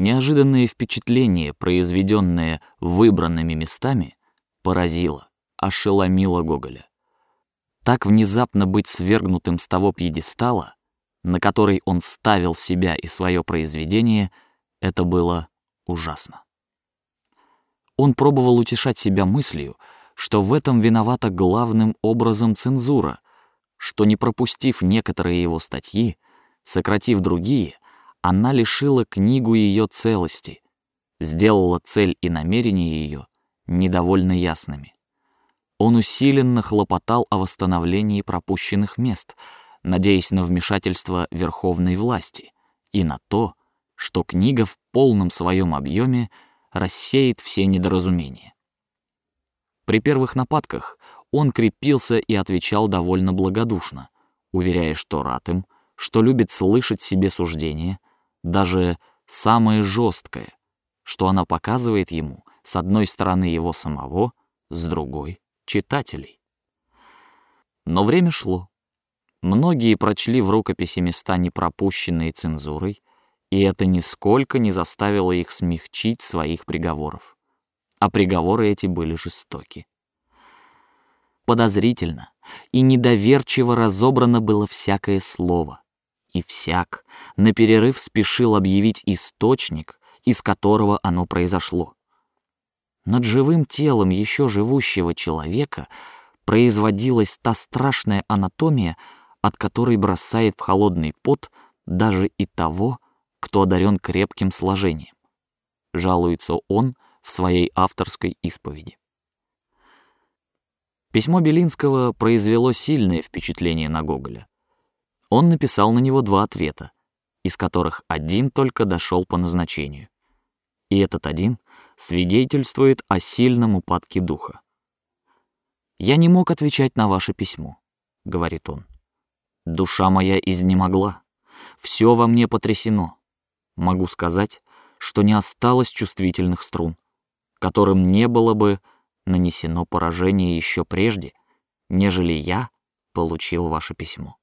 Неожиданное впечатление, произведенное выбранными местами, поразило, ошеломило Гоголя. Так внезапно быть свергнутым с того пьедестала, на который он ставил себя и свое произведение, это было ужасно. Он пробовал утешать себя мыслью, что в этом виновата главным образом цензура, что не пропустив некоторые его статьи, сократив другие, она лишила книгу ее целости, сделала цель и намерение ее недовольно ясными. Он усиленно хлопотал о восстановлении пропущенных мест, надеясь на вмешательство верховной власти и на то, что книга в полном своем объеме рассеет все недоразумения. При первых нападках он крепился и отвечал довольно благодушно, уверяя, что рад им, что любит слышать себе суждения, даже самое жесткое, что она показывает ему с одной стороны его самого, с другой читателей. Но время шло. Многие прочли в рукописи места, не пропущенные цензурой, и это нисколько не заставило их смягчить своих приговоров. А приговоры эти были жестоки. Подозрительно и недоверчиво разобрано было всякое слово, и всяк на перерыв спешил объявить источник, из которого оно произошло. Над живым телом еще живущего человека производилась та страшная анатомия, от которой бросает в холодный пот даже и того, кто одарен крепким сложением. Жалуется он в своей авторской исповеди. Письмо Белинского произвело сильное впечатление на Гоголя. Он написал на него два ответа, из которых один только дошел по назначению. И этот один свидетельствует о сильном упадке духа. Я не мог отвечать на ваше письмо, говорит он. Душа моя изнемогла, все во мне потрясено. Могу сказать, что не осталось чувствительных струн, которым не было бы нанесено поражение еще прежде, нежели я получил ваше письмо.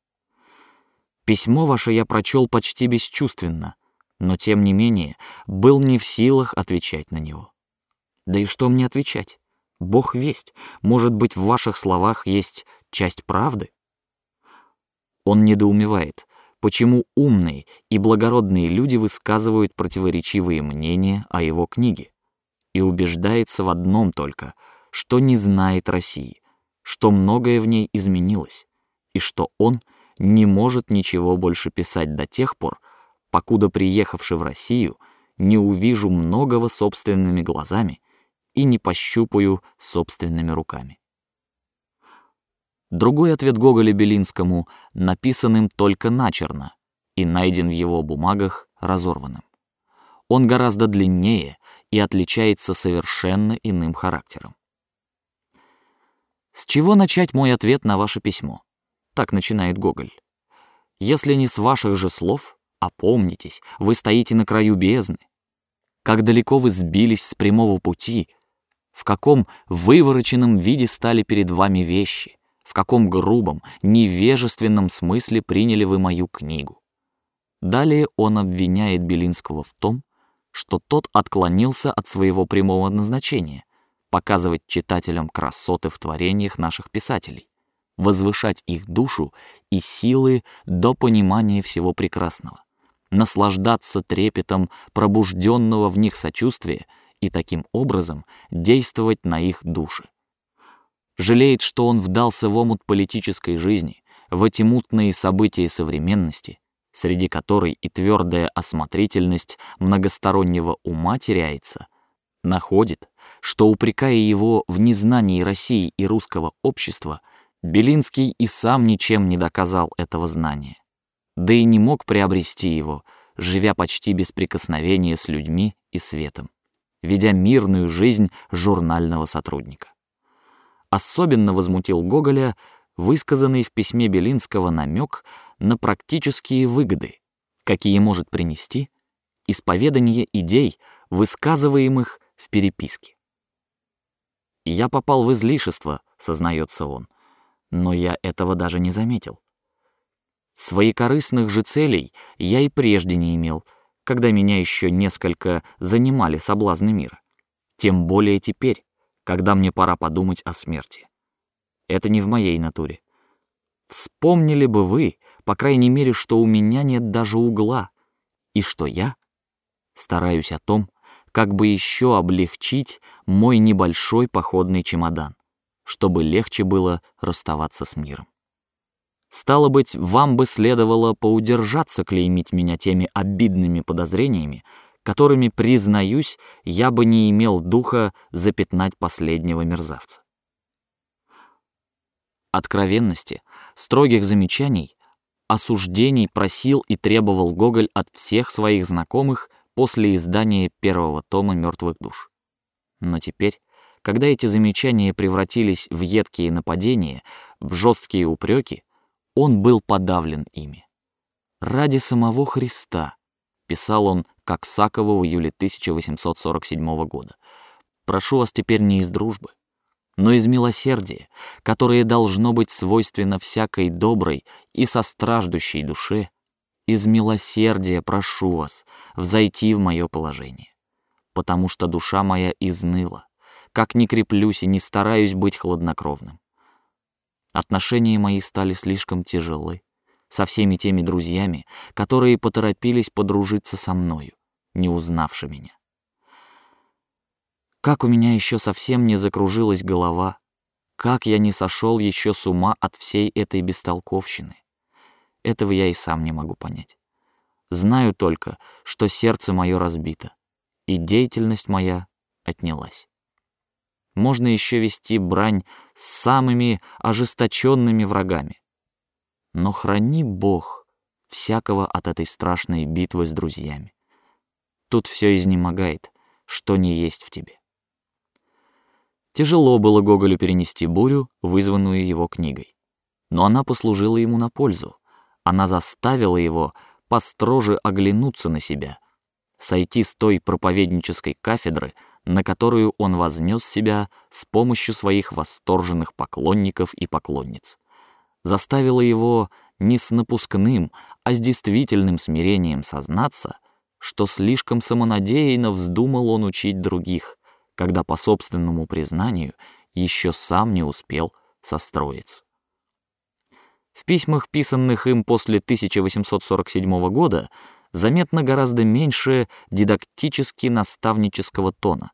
Письмо ваше я прочел почти бесчувственно, но тем не менее был не в силах отвечать на него. Да и что мне отвечать? Бог весть, может быть, в ваших словах есть часть правды? Он недоумевает, почему умные и благородные люди высказывают противоречивые мнения о его книге, и убеждается в одном только, что не знает России, что многое в ней изменилось, и что он — не может ничего больше писать до тех пор, покуда приехавший в Россию не увижу многого собственными глазами и не пощупаю собственными руками. Другой ответ Гоголя Белинскому написан им только начерно и найден в его бумагах разорванным. Он гораздо длиннее и отличается совершенно иным характером. С чего начать мой ответ на ваше письмо? Так начинает Гоголь. Если не с ваших же слов, опомнитесь, вы стоите на краю бездны. Как далеко вы сбились с прямого пути, в каком вывороченном виде стали перед вами вещи, в каком грубом, невежественном смысле приняли вы мою книгу. Далее он обвиняет Белинского в том, что тот отклонился от своего прямого назначения показывать читателям красоты в творениях наших писателей возвышать их душу и силы до понимания всего прекрасного, наслаждаться трепетом пробужденного в них сочувствия и таким образом действовать на их души. Жалеет, что он вдался в омут политической жизни, в эти мутные события современности, среди которой и твердая осмотрительность многостороннего ума теряется, находит, что упрекая его в незнании России и русского общества, Белинский и сам ничем не доказал этого знания, да и не мог приобрести его, живя почти без прикосновения с людьми и светом, ведя мирную жизнь журнального сотрудника. Особенно возмутил Гоголя высказанный в письме Белинского намек на практические выгоды, какие может принести исповедание идей, высказываемых в переписке. Я попал в излишество, сознается он, но я этого даже не заметил. Своих корыстных же целей я и прежде не имел, когда меня еще несколько занимали соблазны мира, тем более теперь, когда мне пора подумать о смерти. Это не в моей натуре. Вспомнили бы вы, по крайней мере, что у меня нет даже угла, и что я стараюсь о том, как бы еще облегчить мой небольшой походный чемодан, чтобы легче было расставаться с миром. Стало быть, вам бы следовало поудержаться клеймить меня теми обидными подозрениями, которыми, признаюсь, я бы не имел духа запятнать последнего мерзавца. Откровенности, строгих замечаний, осуждений просил и требовал Гоголь от всех своих знакомых после издания первого тома «Мертвых душ». Но теперь, когда эти замечания превратились в едкие нападения, в жесткие упреки, он был подавлен ими. «Ради самого Христа», — писал он как Сакову в июле 1847 года, «прошу вас теперь не из дружбы, но из милосердия, которое должно быть свойственно всякой доброй и состраждущей душе, из милосердия прошу вас взойти в мое положение, потому что душа моя изныла, как не креплюсь и не стараюсь быть хладнокровным. Отношения мои стали слишком тяжелы со всеми теми друзьями, которые поторопились подружиться со мною, не узнавши меня. Как у меня еще совсем не закружилась голова, как я не сошел еще с ума от всей этой бестолковщины. Этого я и сам не могу понять. Знаю только, что сердце мое разбито, и деятельность моя отнялась. Можно еще вести брань с самыми ожесточенными врагами. Но храни Бог всякого от этой страшной битвы с друзьями. Тут все изнемогает, что не есть в тебе. Тяжело было Гоголю перенести бурю, вызванную его книгой, но она послужила ему на пользу. Она заставила его построже оглянуться на себя, сойти с той проповеднической кафедры, на которую он вознес себя с помощью своих восторженных поклонников и поклонниц, заставила его не с напускным, а с действительным смирением сознаться, что слишком самонадеянно вздумал он учить других, когда по собственному признанию еще сам не успел состроиться. В письмах, писанных им после 1847 года, заметно гораздо меньше дидактически-наставнического тона,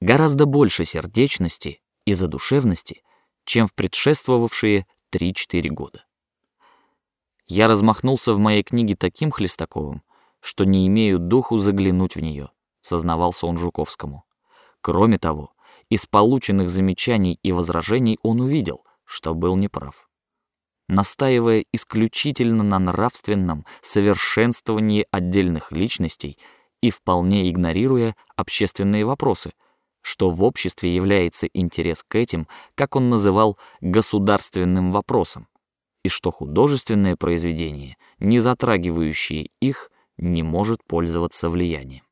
гораздо больше сердечности и задушевности, чем в предшествовавшие 3-4 года. Я размахнулся в моей книге таким Хлестаковым, что не имею духу заглянуть в нее, сознавался он Жуковскому. Кроме того, из полученных замечаний и возражений он увидел, что был неправ настаивая исключительно на нравственном совершенствовании отдельных личностей и вполне игнорируя общественные вопросы, что в обществе является интерес к этим, как он называл, государственным вопросам, и что художественное произведение, не затрагивающее их, не может пользоваться влиянием.